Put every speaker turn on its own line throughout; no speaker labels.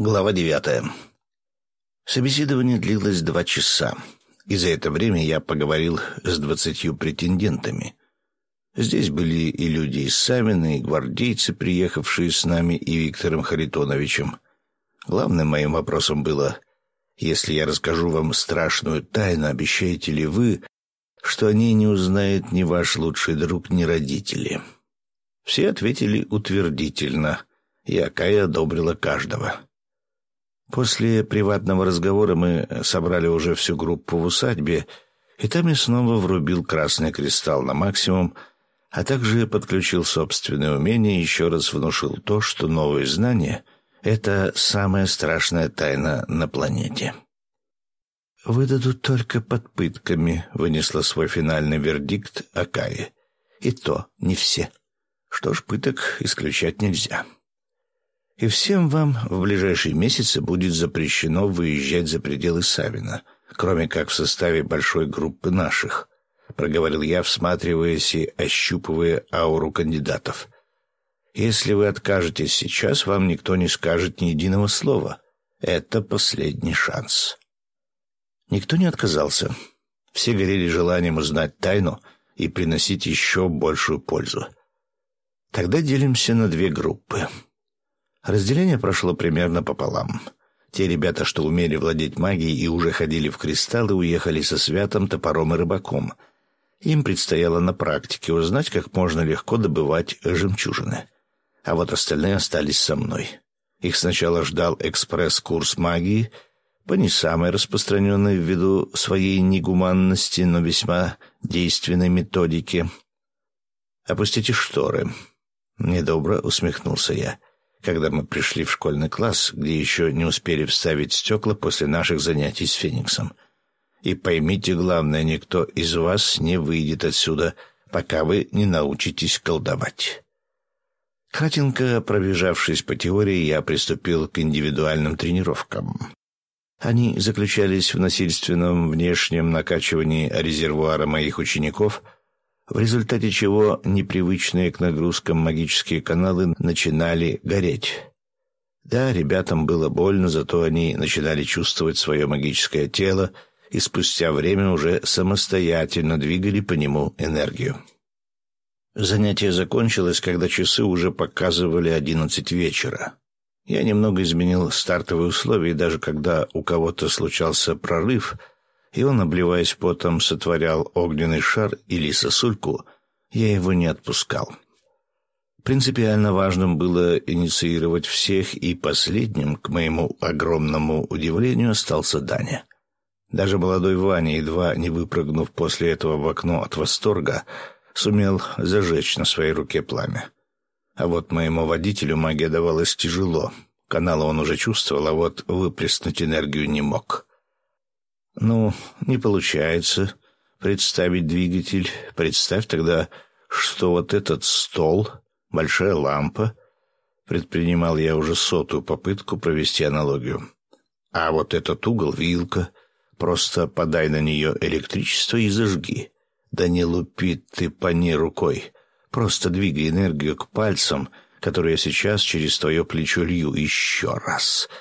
Глава девятая. Собеседование длилось два часа, и за это время я поговорил с двадцатью претендентами. Здесь были и люди из Савина, и гвардейцы, приехавшие с нами, и Виктором Харитоновичем. Главным моим вопросом было, если я расскажу вам страшную тайну, обещаете ли вы, что о ней не узнает ни ваш лучший друг, ни родители? Все ответили утвердительно, и Акая одобрила каждого. После приватного разговора мы собрали уже всю группу в усадьбе, и там я снова врубил красный кристалл на максимум, а также подключил собственные умения и еще раз внушил то, что новые знания — это самая страшная тайна на планете. «Выдадут только под пытками», — вынесла свой финальный вердикт Акаи. «И то не все. Что ж, пыток исключать нельзя» и всем вам в ближайшие месяцы будет запрещено выезжать за пределы Савина, кроме как в составе большой группы наших», — проговорил я, всматриваясь и ощупывая ауру кандидатов. «Если вы откажетесь сейчас, вам никто не скажет ни единого слова. Это последний шанс». Никто не отказался. Все горели желанием узнать тайну и приносить еще большую пользу. Тогда делимся на две группы — Разделение прошло примерно пополам. Те ребята, что умели владеть магией и уже ходили в кристаллы, уехали со святым топором и рыбаком. Им предстояло на практике узнать, как можно легко добывать жемчужины. А вот остальные остались со мной. Их сначала ждал экспресс-курс магии, по не самой распространенной ввиду своей негуманности, но весьма действенной методике. «Опустите шторы», — недобро усмехнулся я когда мы пришли в школьный класс, где еще не успели вставить стекла после наших занятий с Фениксом. И поймите главное, никто из вас не выйдет отсюда, пока вы не научитесь колдовать. Кратенько пробежавшись по теории, я приступил к индивидуальным тренировкам. Они заключались в насильственном внешнем накачивании резервуара моих учеников — в результате чего непривычные к нагрузкам магические каналы начинали гореть. Да, ребятам было больно, зато они начинали чувствовать свое магическое тело и спустя время уже самостоятельно двигали по нему энергию. Занятие закончилось, когда часы уже показывали одиннадцать вечера. Я немного изменил стартовые условия, и даже когда у кого-то случался прорыв — и он, обливаясь потом, сотворял огненный шар или сосульку, я его не отпускал. Принципиально важным было инициировать всех, и последним, к моему огромному удивлению, остался Даня. Даже молодой Ваня, едва не выпрыгнув после этого в окно от восторга, сумел зажечь на своей руке пламя. А вот моему водителю магия давалась тяжело. Каналы он уже чувствовал, а вот выплеснуть энергию не мог. Ну, не получается представить двигатель. Представь тогда, что вот этот стол, большая лампа, предпринимал я уже сотую попытку провести аналогию. А вот этот угол — вилка. Просто подай на нее электричество и зажги. Да не лупи ты по ней рукой. Просто двигай энергию к пальцам, которые я сейчас через твое плечо лью еще раз —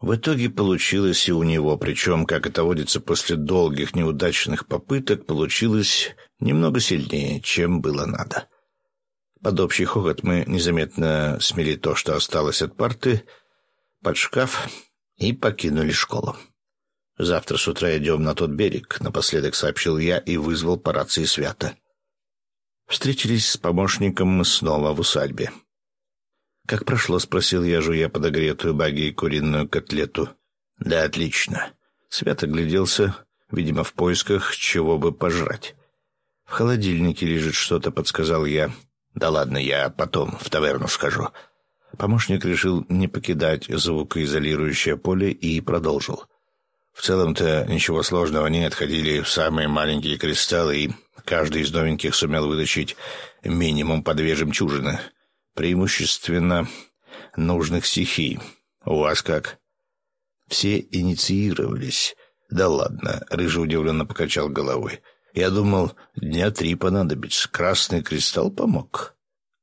в итоге получилось и у него, причем, как это водится после долгих неудачных попыток, получилось немного сильнее, чем было надо. Под общий хохот мы незаметно смели то, что осталось от парты, под шкаф и покинули школу. «Завтра с утра идем на тот берег», — напоследок сообщил я и вызвал по рации Свята. Встретились с помощником мы снова в усадьбе. «Как прошло?» — спросил я, жуя подогретую баги и куриную котлету. «Да, отлично». Свят огляделся, видимо, в поисках чего бы пожрать. «В холодильнике лежит что-то», — подсказал я. «Да ладно, я потом в таверну схожу». Помощник решил не покидать звукоизолирующее поле и продолжил. В целом-то ничего сложного нет, ходили в самые маленькие кристаллы, и каждый из новеньких сумел вытащить минимум по две жемчужины — преимущественно нужных стихий. У вас как? Все инициировались. Да ладно, Рыжий удивленно покачал головой. Я думал, дня три понадобится. Красный кристалл помог.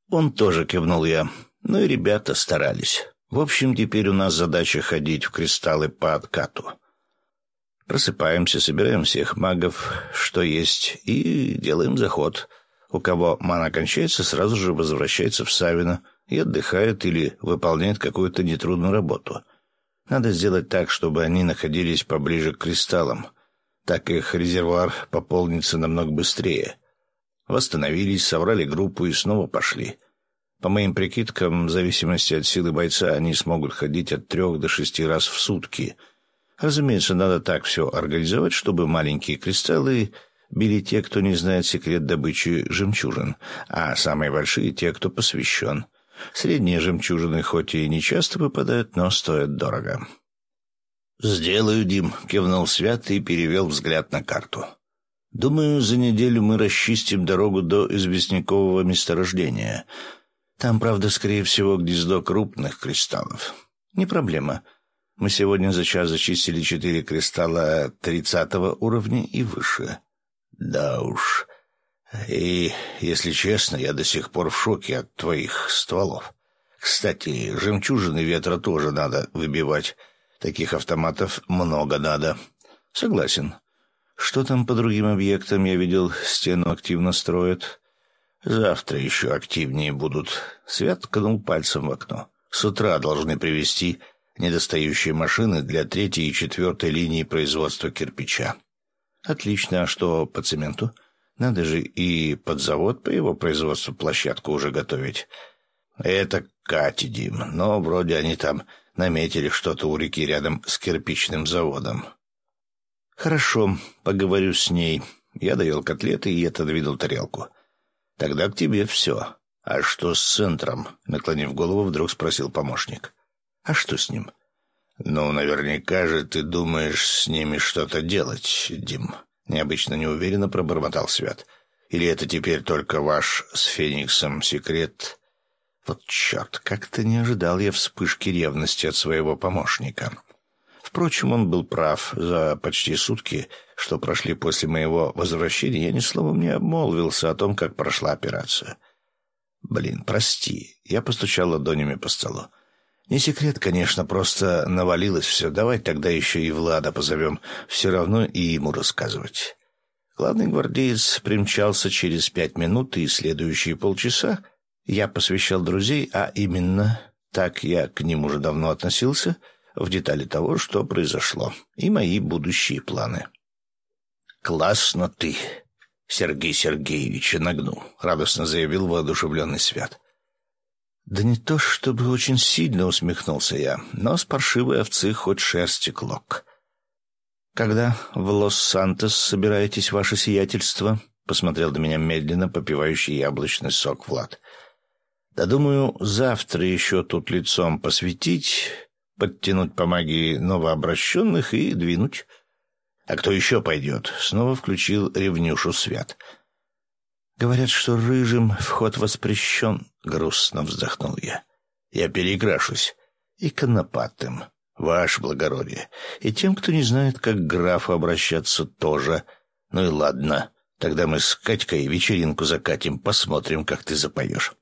Он тоже кивнул я. Ну и ребята старались. В общем, теперь у нас задача ходить в кристаллы по откату. Просыпаемся, собираем всех магов, что есть, и делаем заход. У кого мана кончается, сразу же возвращается в Савино и отдыхает или выполняет какую-то нетрудную работу. Надо сделать так, чтобы они находились поближе к кристаллам. Так их резервуар пополнится намного быстрее. Восстановились, собрали группу и снова пошли. По моим прикидкам, в зависимости от силы бойца, они смогут ходить от трех до шести раз в сутки. Разумеется, надо так все организовать, чтобы маленькие кристаллы били те, кто не знает секрет добычи жемчужин, а самые большие — те, кто посвящен. Средние жемчужины хоть и не часто выпадают, но стоят дорого. «Сделаю, Дим», — кивнул Свят и перевел взгляд на карту. «Думаю, за неделю мы расчистим дорогу до известнякового месторождения. Там, правда, скорее всего, гнездо крупных кристаллов. Не проблема. Мы сегодня за час зачистили четыре кристалла тридцатого уровня и выше. Да уж. И, если честно, я до сих пор в шоке от твоих стволов. Кстати, жемчужины ветра тоже надо выбивать». Таких автоматов много надо. Согласен. Что там по другим объектам? Я видел, стену активно строят. Завтра еще активнее будут. Свят ткнул пальцем в окно. С утра должны привезти недостающие машины для третьей и четвертой линии производства кирпича. Отлично. А что по цементу? Надо же и под завод по его производству площадку уже готовить. Это Кати, Дим, но вроде они там наметили что-то у реки рядом с кирпичным заводом. «Хорошо, поговорю с ней». Я доел котлеты и отодвинул тарелку. «Тогда к тебе все. А что с центром?» Наклонив голову, вдруг спросил помощник. «А что с ним?» «Ну, наверняка же ты думаешь с ними что-то делать, Дим». Необычно неуверенно пробормотал Свят. «Или это теперь только ваш с Фениксом секрет?» Вот черт, как-то не ожидал я вспышки ревности от своего помощника. Впрочем, он был прав. За почти сутки, что прошли после моего возвращения, я ни словом не обмолвился о том, как прошла операция. Блин, прости. Я постучал ладонями по столу. Не секрет, конечно, просто навалилось все. Давай тогда еще и Влада позовем. Все равно и ему рассказывать. Главный гвардеец примчался через пять минут, и следующие полчаса я посвящал друзей, а именно так я к ним уже давно относился, в детали того, что произошло, и мои будущие планы. «Классно ты, Сергей Сергеевич, нагнул», — радостно заявил воодушевленный Свят. «Да не то чтобы очень сильно усмехнулся я, но с паршивой овцы хоть шерсти клок». «Когда в Лос-Сантос собираетесь, ваше сиятельство?» — посмотрел на меня медленно попивающий яблочный сок Влад. Да думаю, завтра еще тут лицом посветить, подтянуть по магии новообращенных и двинуть. А кто еще пойдет? Снова включил ревнюшу свят. Говорят, что рыжим вход воспрещен, грустно вздохнул я. Я перекрашусь. И конопатым, ваше благородие. И тем, кто не знает, как графу обращаться, тоже. Ну и ладно, тогда мы с Катькой вечеринку закатим, посмотрим, как ты запоешь.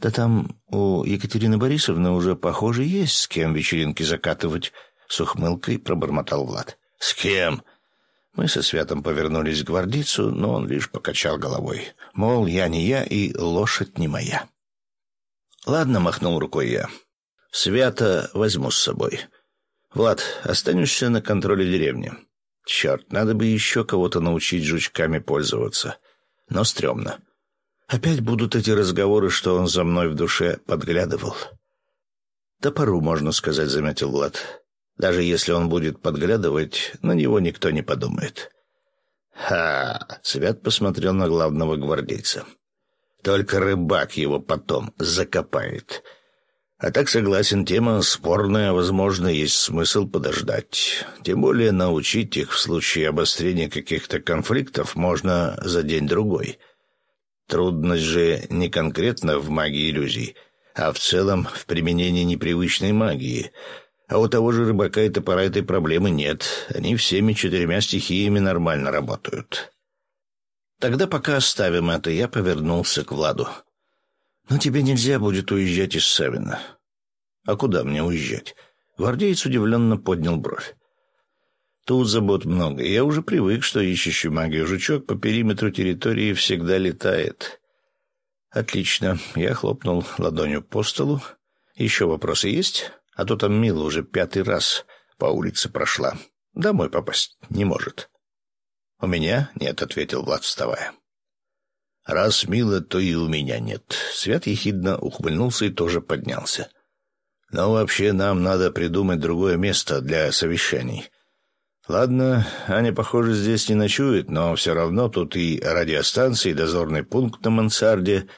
Да там у Екатерины Борисовны уже, похоже, есть с кем вечеринки закатывать, — с ухмылкой пробормотал Влад. — С кем? Мы со Святом повернулись к гвардейцу, но он лишь покачал головой. Мол, я не я и лошадь не моя. — Ладно, — махнул рукой я. — Свята возьму с собой. Влад, останешься на контроле деревни. Черт, надо бы еще кого-то научить жучками пользоваться. Но стрёмно. Опять будут эти разговоры, что он за мной в душе подглядывал. «Топору, можно сказать», — заметил Влад. «Даже если он будет подглядывать, на него никто не подумает». «Ха!» — Свят посмотрел на главного гвардейца. «Только рыбак его потом закопает». А так согласен, тема спорная, возможно, есть смысл подождать. Тем более научить их в случае обострения каких-то конфликтов можно за день-другой. Трудность же не конкретно в магии иллюзий, а в целом в применении непривычной магии. А у того же рыбака и топора этой проблемы нет. Они всеми четырьмя стихиями нормально работают. Тогда пока оставим это, я повернулся к Владу. Но тебе нельзя будет уезжать из Савина. А куда мне уезжать? Гвардеец удивленно поднял бровь. Тут забот много. Я уже привык, что ищущий магию жучок по периметру территории всегда летает. Отлично. Я хлопнул ладонью по столу. Еще вопросы есть? А то там Мила уже пятый раз по улице прошла. Домой попасть не может. «У меня нет», — ответил Влад, вставая. «Раз Мила, то и у меня нет». Свят ехидно ухмыльнулся и тоже поднялся. «Но вообще нам надо придумать другое место для совещаний. Ладно, Аня, похоже, здесь не ночует, но все равно тут и радиостанция, и дозорный пункт на мансарде.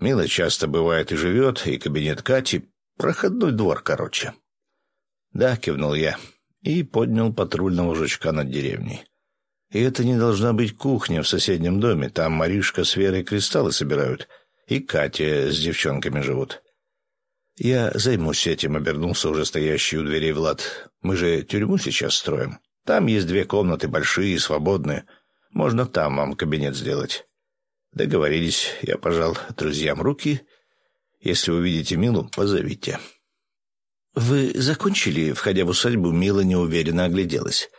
Мила часто бывает и живет, и кабинет Кати. Проходной двор, короче». «Да», — кивнул я, и поднял патрульного жучка над деревней. И это не должна быть кухня в соседнем доме. Там Маришка с Верой кристаллы собирают. И Катя с девчонками живут. Я займусь этим, обернулся уже стоящий у дверей Влад. Мы же тюрьму сейчас строим. Там есть две комнаты, большие и свободные. Можно там вам кабинет сделать. Договорились. Я пожал друзьям руки. Если увидите Милу, позовите. «Вы закончили?» Входя в усадьбу, Мила неуверенно огляделась.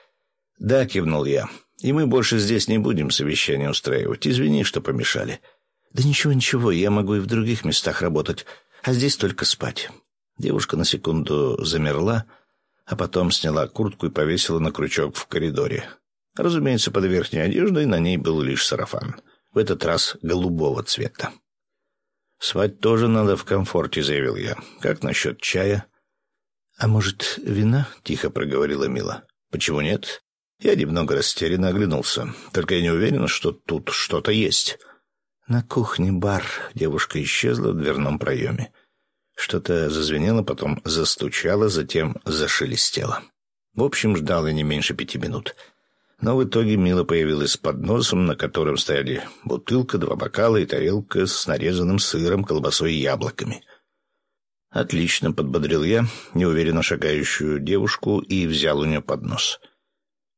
«Да», — кивнул я. И мы больше здесь не будем совещания устраивать. Извини, что помешали. Да ничего, ничего, я могу и в других местах работать, а здесь только спать. Девушка на секунду замерла, а потом сняла куртку и повесила на крючок в коридоре. Разумеется, под верхней одеждой на ней был лишь сарафан. В этот раз голубого цвета. «Спать тоже надо в комфорте», — заявил я. «Как насчет чая?» «А может, вина?» — тихо проговорила Мила. «Почему нет? Я немного растерянно оглянулся. Только я не уверен, что тут что-то есть. На кухне бар. Девушка исчезла в дверном проеме. Что-то зазвенело, потом застучало, затем зашелестело. В общем, ждал я не меньше пяти минут. Но в итоге Мила появилась с подносом, на котором стояли бутылка, два бокала и тарелка с нарезанным сыром, колбасой и яблоками. «Отлично», — подбодрил я неуверенно шагающую девушку и взял у нее поднос.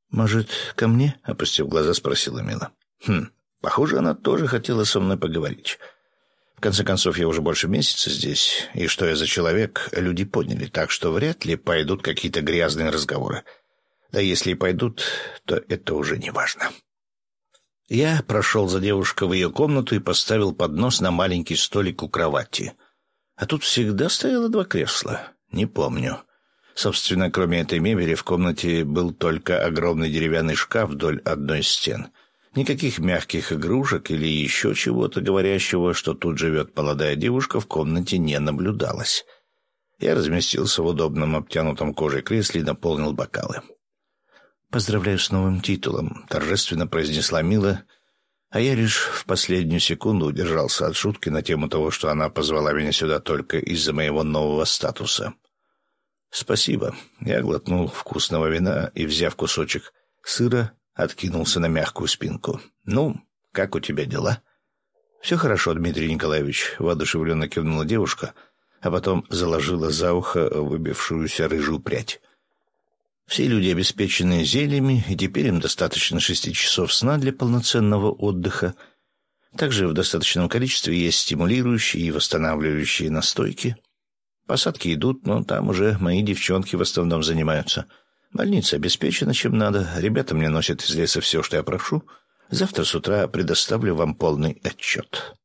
«Может, ко мне?» — опустив глаза, спросила Мила. «Хм, похоже, она тоже хотела со мной поговорить. В конце концов, я уже больше месяца здесь, и что я за человек, люди поняли, так что вряд ли пойдут какие-то грязные разговоры. Да если и пойдут, то это уже не важно». Я прошел за девушкой в ее комнату и поставил поднос на маленький столик у кровати. А тут всегда стояло два кресла. Не помню. Собственно, кроме этой мебели, в комнате был только огромный деревянный шкаф вдоль одной из стен. Никаких мягких игрушек или еще чего-то говорящего, что тут живет молодая девушка, в комнате не наблюдалось. Я разместился в удобном обтянутом кожей кресле и наполнил бокалы. «Поздравляю с новым титулом», — торжественно произнесла Мила, а я лишь в последнюю секунду удержался от шутки на тему того, что она позвала меня сюда только из-за моего нового статуса. «Спасибо». Я глотнул вкусного вина и, взяв кусочек сыра, откинулся на мягкую спинку. «Ну, как у тебя дела?» «Все хорошо, Дмитрий Николаевич», — воодушевленно кивнула девушка, а потом заложила за ухо выбившуюся рыжую прядь. «Все люди обеспечены зельями, и теперь им достаточно шести часов сна для полноценного отдыха. Также в достаточном количестве есть стимулирующие и восстанавливающие настойки». Посадки идут, но там уже мои девчонки в основном занимаются. Больница обеспечена чем надо, ребята мне носят из леса все, что я прошу. Завтра с утра предоставлю вам полный отчет.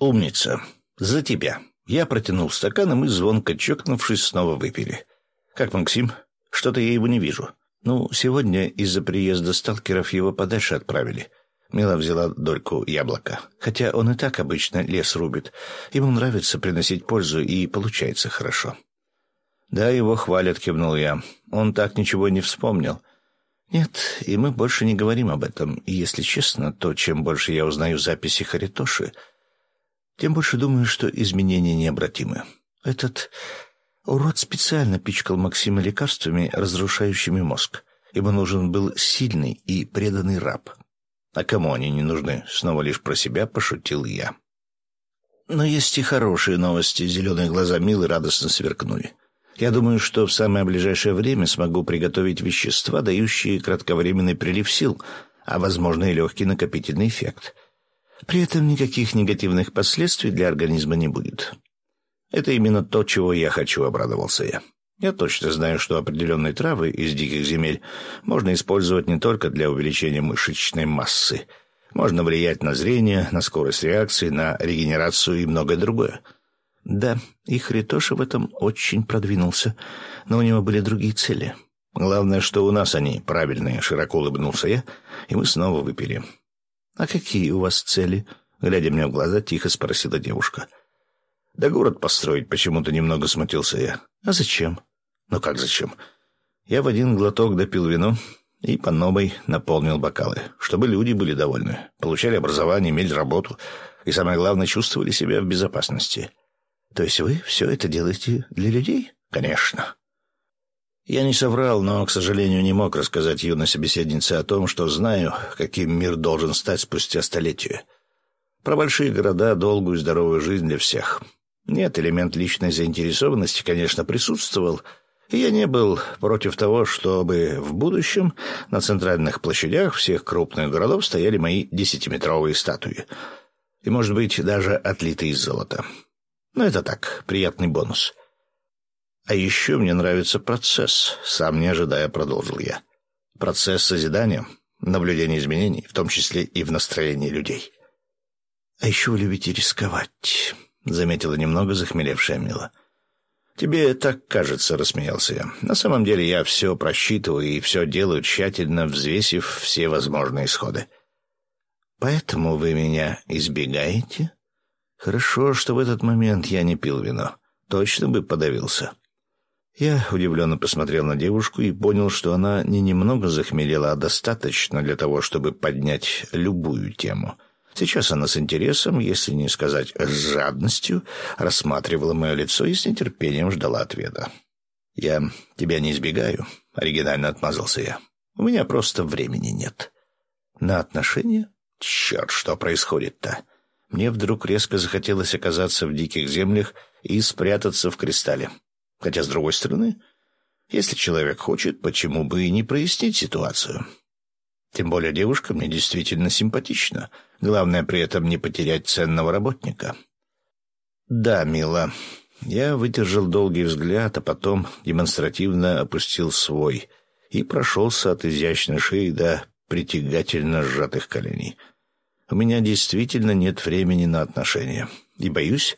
Умница. За тебя. Я протянул стакан, и мы, звонко чокнувшись, снова выпили. Как Максим? Что-то я его не вижу. Ну, сегодня из-за приезда сталкеров его подальше отправили. Мила взяла дольку яблока. Хотя он и так обычно лес рубит. Ему нравится приносить пользу, и получается хорошо. «Да, его хвалят», — кивнул я. «Он так ничего не вспомнил». «Нет, и мы больше не говорим об этом. И, если честно, то чем больше я узнаю записи Харитоши, тем больше думаю, что изменения необратимы. Этот урод специально пичкал Максима лекарствами, разрушающими мозг. Ему нужен был сильный и преданный раб». А кому они не нужны? Снова лишь про себя пошутил я. Но есть и хорошие новости. Зеленые глаза Милы радостно сверкнули. Я думаю, что в самое ближайшее время смогу приготовить вещества, дающие кратковременный прилив сил, а, возможно, и легкий накопительный эффект. При этом никаких негативных последствий для организма не будет. Это именно то, чего я хочу, обрадовался я. Я точно знаю, что определенные травы из диких земель можно использовать не только для увеличения мышечной массы. Можно влиять на зрение, на скорость реакции, на регенерацию и многое другое. Да, и Хритоша в этом очень продвинулся, но у него были другие цели. Главное, что у нас они правильные, широко улыбнулся я, и мы снова выпили. «А какие у вас цели?» Глядя мне в глаза, тихо спросила девушка. «Да город построить почему-то немного смутился я. А зачем?» «Ну как зачем?» Я в один глоток допил вино и по новой наполнил бокалы, чтобы люди были довольны, получали образование, имели работу и, самое главное, чувствовали себя в безопасности. «То есть вы все это делаете для людей?» «Конечно». Я не соврал, но, к сожалению, не мог рассказать юной собеседнице о том, что знаю, каким мир должен стать спустя столетия. Про большие города, долгую и здоровую жизнь для всех. Нет, элемент личной заинтересованности, конечно, присутствовал, и я не был против того, чтобы в будущем на центральных площадях всех крупных городов стояли мои десятиметровые статуи. И, может быть, даже отлитые из золота. Но это так, приятный бонус. А еще мне нравится процесс, сам не ожидая продолжил я. Процесс созидания, наблюдения изменений, в том числе и в настроении людей. А еще вы любите рисковать, заметила немного захмелевшая Мила. «Тебе так кажется», — рассмеялся я. «На самом деле я все просчитываю и все делаю тщательно, взвесив все возможные исходы». «Поэтому вы меня избегаете?» «Хорошо, что в этот момент я не пил вино. Точно бы подавился». Я удивленно посмотрел на девушку и понял, что она не немного захмелела, а достаточно для того, чтобы поднять любую тему. Сейчас она с интересом, если не сказать с жадностью, рассматривала мое лицо и с нетерпением ждала ответа. «Я тебя не избегаю», — оригинально отмазался я. «У меня просто времени нет». «На отношения? Черт, что происходит-то?» Мне вдруг резко захотелось оказаться в диких землях и спрятаться в кристалле. Хотя, с другой стороны, если человек хочет, почему бы и не прояснить ситуацию? Тем более девушка мне действительно симпатична. Главное при этом не потерять ценного работника. Да, мила. Я выдержал долгий взгляд, а потом демонстративно опустил свой и прошелся от изящной шеи до притягательно сжатых коленей. У меня действительно нет времени на отношения. И, боюсь,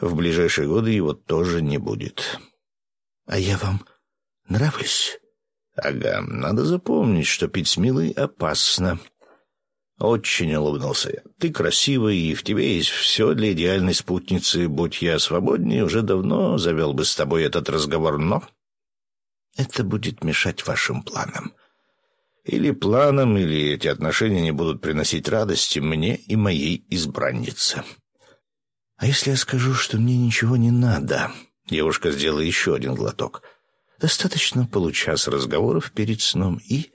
в ближайшие годы его тоже не будет. А я вам нравлюсь? Ага, надо запомнить, что пить с Милой опасно. Очень улыбнулся я. Ты красивый, и в тебе есть все для идеальной спутницы. Будь я свободнее, уже давно завел бы с тобой этот разговор, но... Это будет мешать вашим планам. Или планам, или эти отношения не будут приносить радости мне и моей избраннице. А если я скажу, что мне ничего не надо? Девушка сделала еще один глоток. Достаточно получаса разговоров перед сном и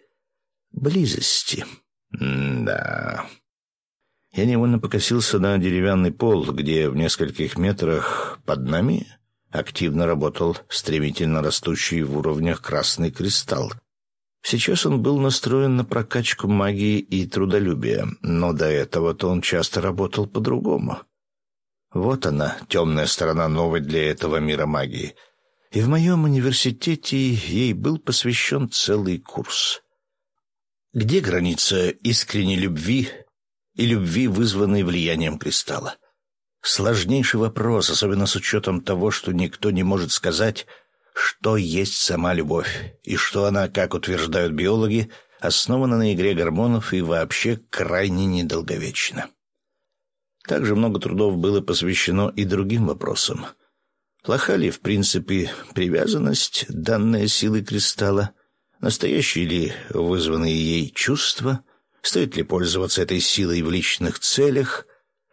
близости. М-да. Я невольно покосился на деревянный пол, где в нескольких метрах под нами активно работал стремительно растущий в уровнях красный кристалл. Сейчас он был настроен на прокачку магии и трудолюбия, но до этого-то он часто работал по-другому. Вот она, темная сторона новой для этого мира магии. И в моем университете ей был посвящен целый курс. Где граница искренней любви и любви, вызванной влиянием кристалла? Сложнейший вопрос, особенно с учетом того, что никто не может сказать, что есть сама любовь, и что она, как утверждают биологи, основана на игре гормонов и вообще крайне недолговечна. Также много трудов было посвящено и другим вопросам. Плоха ли, в принципе, привязанность, данная силой кристалла? Настоящие ли вызванные ей чувства? Стоит ли пользоваться этой силой в личных целях?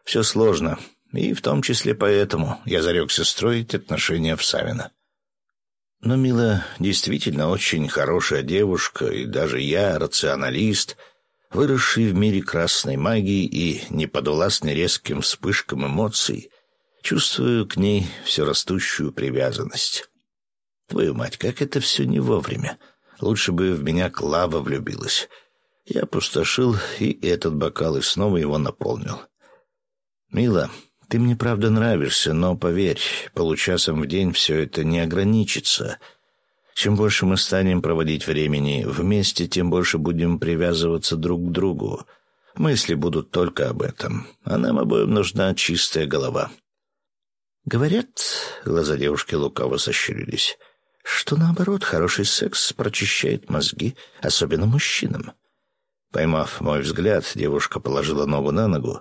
Все сложно, и в том числе поэтому я зарекся строить отношения в Савино. Но Мила действительно очень хорошая девушка, и даже я, рационалист — выросший в мире красной магии и неподвластный резким вспышкам эмоций, чувствую к ней все растущую привязанность. Твою мать, как это все не вовремя. Лучше бы в меня Клава влюбилась. Я опустошил и этот бокал, и снова его наполнил. «Мила, Ты мне правда нравишься, но, поверь, получасом в день все это не ограничится. Чем больше мы станем проводить времени вместе, тем больше будем привязываться друг к другу. Мысли будут только об этом, а нам обоим нужна чистая голова. Говорят, глаза девушки лукаво сощурились, что наоборот, хороший секс прочищает мозги, особенно мужчинам. Поймав мой взгляд, девушка положила ногу на ногу,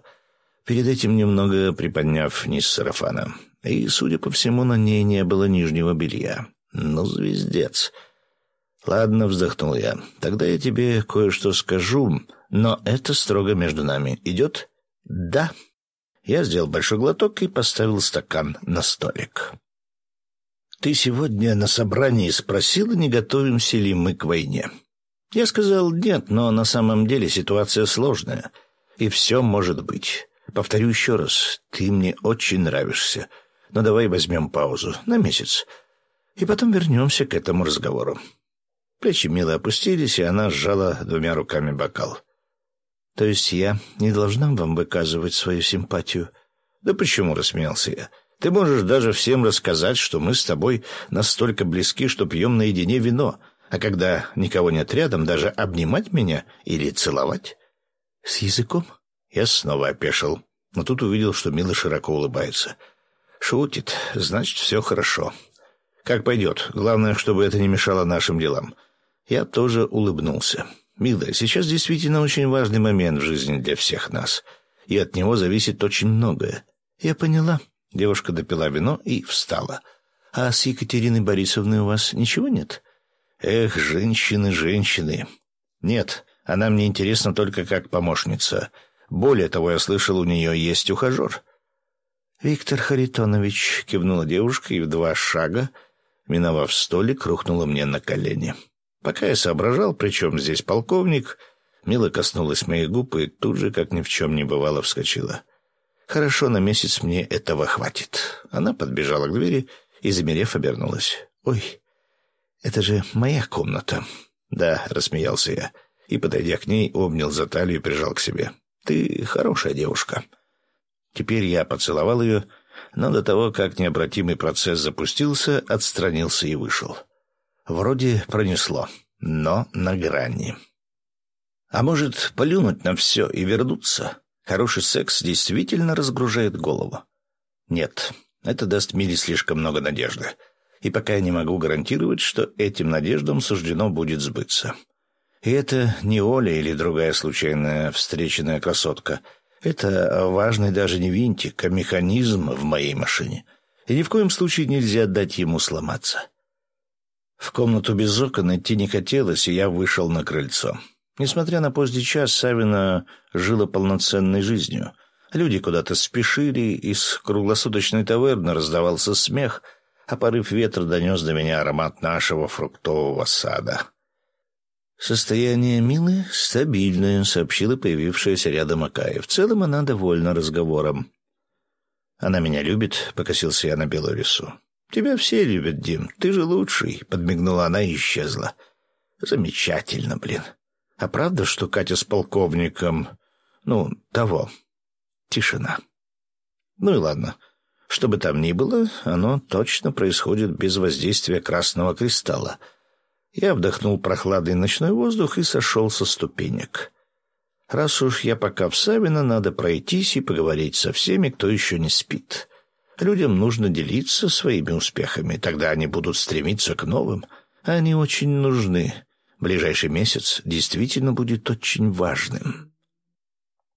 перед этим немного приподняв низ сарафана. И, судя по всему, на ней не было нижнего белья. Ну, звездец. Ладно, вздохнул я. Тогда я тебе кое-что скажу, но это строго между нами. Идет? Да. Я сделал большой глоток и поставил стакан на столик. Ты сегодня на собрании спросила, не готовимся ли мы к войне. Я сказал нет, но на самом деле ситуация сложная, и все может быть. Повторю еще раз, ты мне очень нравишься. Но давай возьмем паузу на месяц, и потом вернемся к этому разговору. Плечи Милы опустились, и она сжала двумя руками бокал. «То есть я не должна вам выказывать свою симпатию?» «Да почему?» — рассмеялся я. «Ты можешь даже всем рассказать, что мы с тобой настолько близки, что пьем наедине вино, а когда никого нет рядом, даже обнимать меня или целовать». «С языком?» Я снова опешил, но тут увидел, что Мила широко улыбается. «Шутит, значит, все хорошо. Как пойдет. Главное, чтобы это не мешало нашим делам». Я тоже улыбнулся. «Мила, сейчас действительно очень важный момент в жизни для всех нас, и от него зависит очень многое». «Я поняла». Девушка допила вино и встала. «А с Екатериной Борисовной у вас ничего нет?» «Эх, женщины, женщины!» «Нет, она мне интересна только как помощница. Более того, я слышал, у нее есть ухажер». «Виктор Харитонович», — кивнула девушка и в два шага, миновав столик, рухнула мне на колени. Пока я соображал, причем здесь полковник, Мила коснулась моих губ и тут же, как ни в чем не бывало, вскочила. «Хорошо, на месяц мне этого хватит». Она подбежала к двери и, замерев, обернулась. «Ой, это же моя комната». «Да», — рассмеялся я, и, подойдя к ней, обнял за талию и прижал к себе. Ты хорошая девушка». Теперь я поцеловал ее, но до того, как необратимый процесс запустился, отстранился и вышел. Вроде пронесло, но на грани. А может, полюнуть на все и вернуться? Хороший секс действительно разгружает голову. Нет, это даст Мире слишком много надежды. И пока я не могу гарантировать, что этим надеждам суждено будет сбыться. И это не Оля или другая случайная встреченная красотка. Это важный даже не винтик, а механизм в моей машине. И ни в коем случае нельзя дать ему сломаться. В комнату без окон идти не хотелось, и я вышел на крыльцо. Несмотря на поздний час, Савина жила полноценной жизнью. Люди куда-то спешили, из круглосуточной таверны раздавался смех, а порыв ветра донес до меня аромат нашего фруктового сада. «Состояние Милы стабильное», — сообщила появившаяся рядом Акая. «В целом она довольна разговором». «Она меня любит», — покосился я на белую рису. «Тебя все любят, Дим. Ты же лучший», — подмигнула она и исчезла. «Замечательно, блин. А правда, что Катя с полковником... Ну, того. Тишина. Ну и ладно. Что бы там ни было, оно точно происходит без воздействия красного кристалла — я вдохнул прохладный ночной воздух и сошел со ступенек. Раз уж я пока в Савино, надо пройтись и поговорить со всеми, кто еще не спит. Людям нужно делиться своими успехами, тогда они будут стремиться к новым. Они очень нужны. Ближайший месяц действительно будет очень важным.